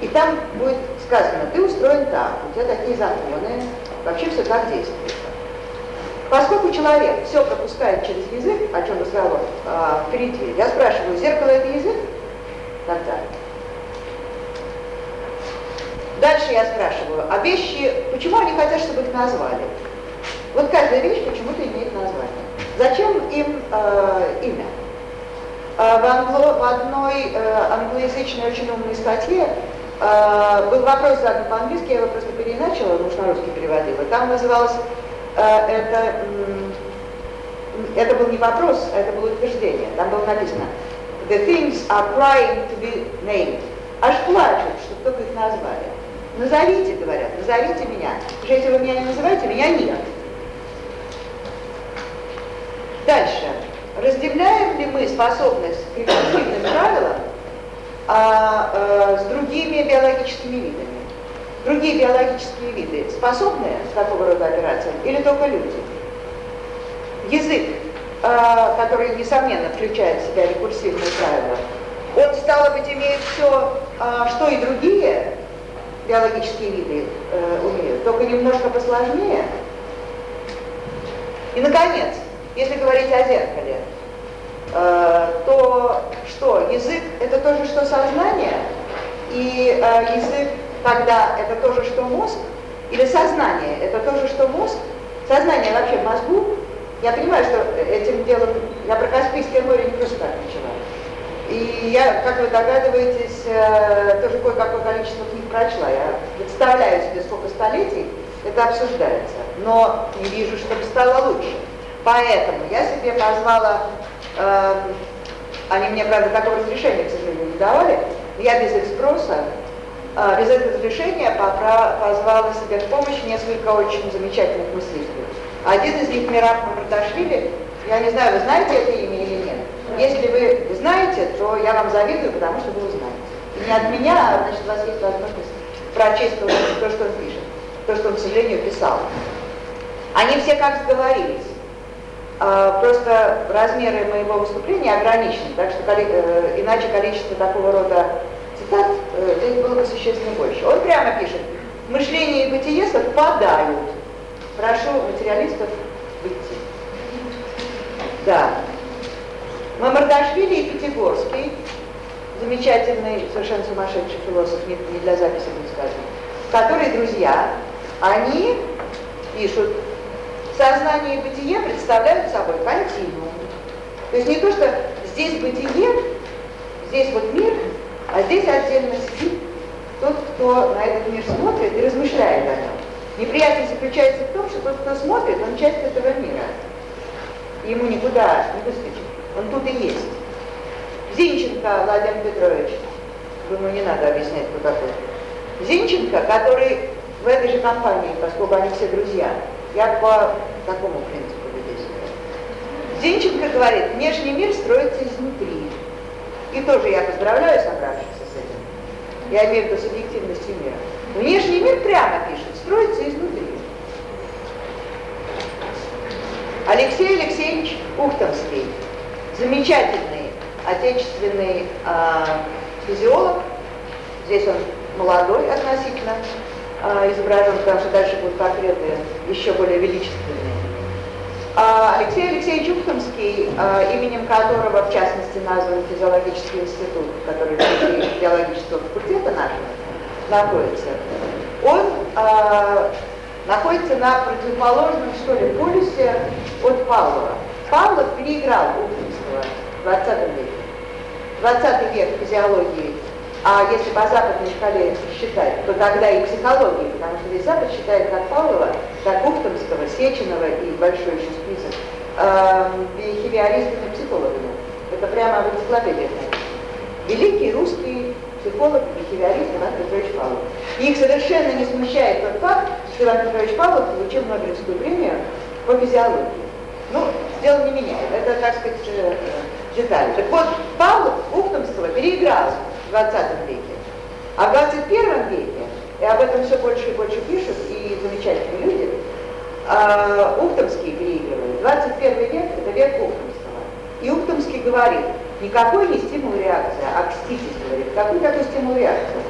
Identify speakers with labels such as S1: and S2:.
S1: И там будет сказано, ты устроен так, у тебя такие законы, вообще все так действует. Поскольку человек все пропускает через язык, о чем разговор э, впереди, я спрашиваю, зеркало это язык? Тогда. Дальше я спрашиваю, а вещи, почему они хотят, чтобы их назвали? Вот каждая вещь почему-то имеет название. Зачем им э, имя? Э, в, англо, в одной э, англоязычной очень умной статье был вопрос задан по-английски, я его просто переиначила, но уж на русский переводила. Там называлось э, это, это был не вопрос, а это было утверждение. Там было написано The things are crying to be named. Аж плачут, что только их назвали. Назовите, говорят, назовите меня. Потому если вы меня не называете, меня нет. Дальше. Разделяем ли мы способность к рекурсивным правилам а, а, другими биологическими видами? Другие биологические виды способны к такого рода операциям или только люди? Язык, а, который, несомненно, включает в себя рекурсивные правила, он, стало быть, имеет все, а, что и другие биологические виды э, умеют, только немножко посложнее. И, наконец, если говорить о зеркале, э, то что, язык это то же, что сознание, и э, язык тогда это то же, что мозг, или сознание это то же, что мозг, сознание вообще мозгу, я понимаю, что этим делом, я про Каспийское море не просто так начала. И я, как вы догадываетесь, э, тоже кое-какое количество книг прочла. Я представляю себе, сколько столетий это обсуждается, но не вижу, чтобы стало лучше. Поэтому я себе позвала, э, они мне, правда, такого разрешения, к сожалению, не давали, я без их спроса, э, без этого разрешения позвала себе в помощь несколько очень замечательных мыслителей. Один из них Мираб Мамардашвили, я не знаю, вы знаете это имя или нет. Если вы знаете, то я вам завидую, потому что вы узнаете. И не от меня, а значит, у вас есть возможность прочесть то, что он пишет, то, что он, к сожалению, писал. Они все как сговорились. А, просто размеры моего выступления ограничены, так что э, иначе количество такого рода цитат э, здесь было бы существенно больше. Он прямо пишет, мышление и бытие совпадают. Прошу материалистов выйти. Да. Мамардашвили и Пятигорский, замечательный, совершенно сумасшедший философ, не для записи будет сказано, которые друзья, они пишут, сознание и бытие представляют собой континуум. То есть не то, что здесь бытие, здесь вот мир, а здесь отдельно сидит тот, кто на этот мир смотрит и размышляет о нем. Неприятность заключается в том, что тот, кто смотрит, он часть этого мира. Ему никуда не выскочит. Он тут и есть. Зинченко Владимир Петрович, думаю, не надо объяснять, кто такой. Зинченко, который в этой же компании, поскольку они все друзья, я по такому принципу действую. Зинченко говорит, внешний мир строится изнутри. И тоже я поздравляю собравшихся с этим. Я имею в виду субъективностью мира. Внешний мир прямо пишет, строится изнутри. Алексей Алексеевич Ухтомский, замечательный отечественный э, физиолог, здесь он молодой относительно, а, изображен, потому что дальше будут портреты еще более величественные. А, Алексей Алексеевич Ухтомский, а, именем которого, в частности, назван физиологический институт, который в биологического факультета нашего находится, он находится на противоположном, что ли, полюсе от Павлова. Павлов переиграл Ухтомского в 20 веке. 20 век физиологии а если по западной шкале считать, то тогда и психологии, потому что весь Запад считает как Павлова, так Ухтомского, Сеченова и большой еще список э, бихевиористами психологами. Это прямо в энциклопедиях Великий русский психолог, бихевиорист Иван Петрович Павлов. И их совершенно не смущает тот факт, что Иван Петрович Павлов получил Нобелевскую премию по физиологии. Ну, дело не меняет, это, так сказать, э, деталь. Так вот, Павлов Ухтомского переиграл в 20 веке. А в 21 веке, и об этом все больше и больше пишут, и замечательные люди, э, Ухтомский переигрывает. 21 век – это век Ухтомского. И Ухтомский говорит, никакой не стимул реакция, а кститис говорит, какой такой стимул реакция?